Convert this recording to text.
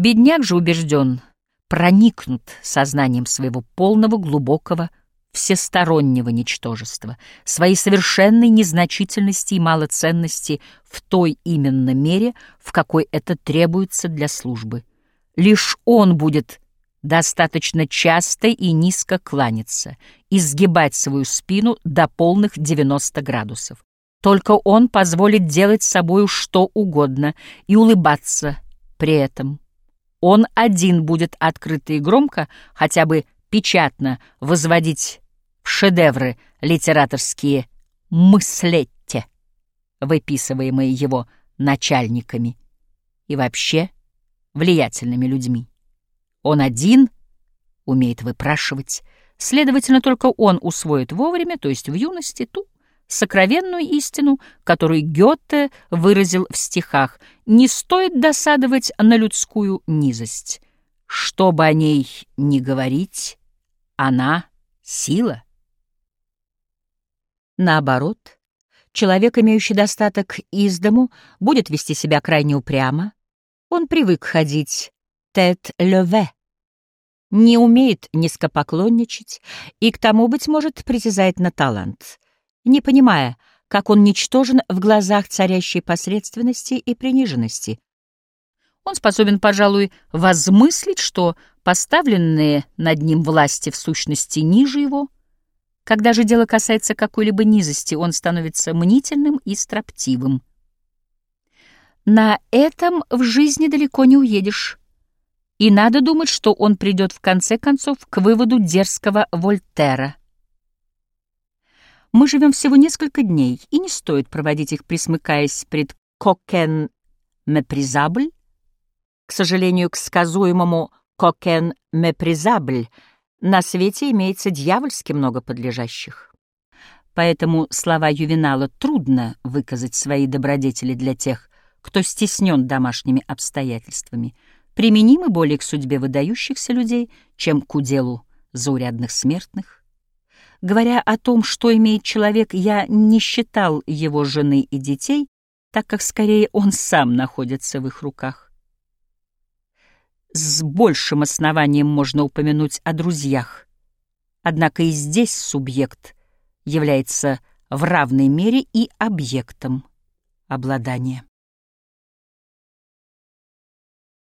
Бедняк же убежден, проникнут сознанием своего полного, глубокого, всестороннего ничтожества, своей совершенной незначительности и малоценности в той именно мере, в какой это требуется для службы. Лишь он будет достаточно часто и низко кланяться, изгибать свою спину до полных 90 градусов. Только он позволит делать собою что угодно и улыбаться при этом. Он один будет открыто и громко, хотя бы печатно, возводить в шедевры литераторские мыслетте, выписываемые его начальниками и вообще влиятельными людьми. Он один умеет выпрашивать, следовательно, только он усвоит вовремя, то есть в юности, ту сокровенную истину, которую Гёте выразил в стихах «Не стоит досадовать на людскую низость. Что бы о ней ни говорить, она — сила». Наоборот, человек, имеющий достаток из дому, будет вести себя крайне упрямо. Он привык ходить тет-леве, не умеет низкопоклонничать и к тому, быть может, притязает на талант, не понимая, как он ничтожен в глазах царящей посредственности и приниженности. Он способен, пожалуй, возмыслить, что поставленные над ним власти в сущности ниже его. Когда же дело касается какой-либо низости, он становится мнительным и строптивым. На этом в жизни далеко не уедешь. И надо думать, что он придет в конце концов к выводу дерзкого Вольтера. Мы живем всего несколько дней, и не стоит проводить их, пресмыкаясь пред coquins méprisables. К сожалению, к сказуемому coquins méprisables на свете имеется дьявольски много подлежащих. Поэтому слова Ювенала трудно выказать свои добродетели для тех, кто стеснен домашними обстоятельствами — применимы более к судьбе выдающихся людей, чем к уделу заурядных смертных. Говоря о том, что имеет человек, я не считал его жены и детей, так как скорее он сам находится в их руках. С большим основанием можно упомянуть о друзьях. Однако и здесь субъект является в равной мере и объектом обладания.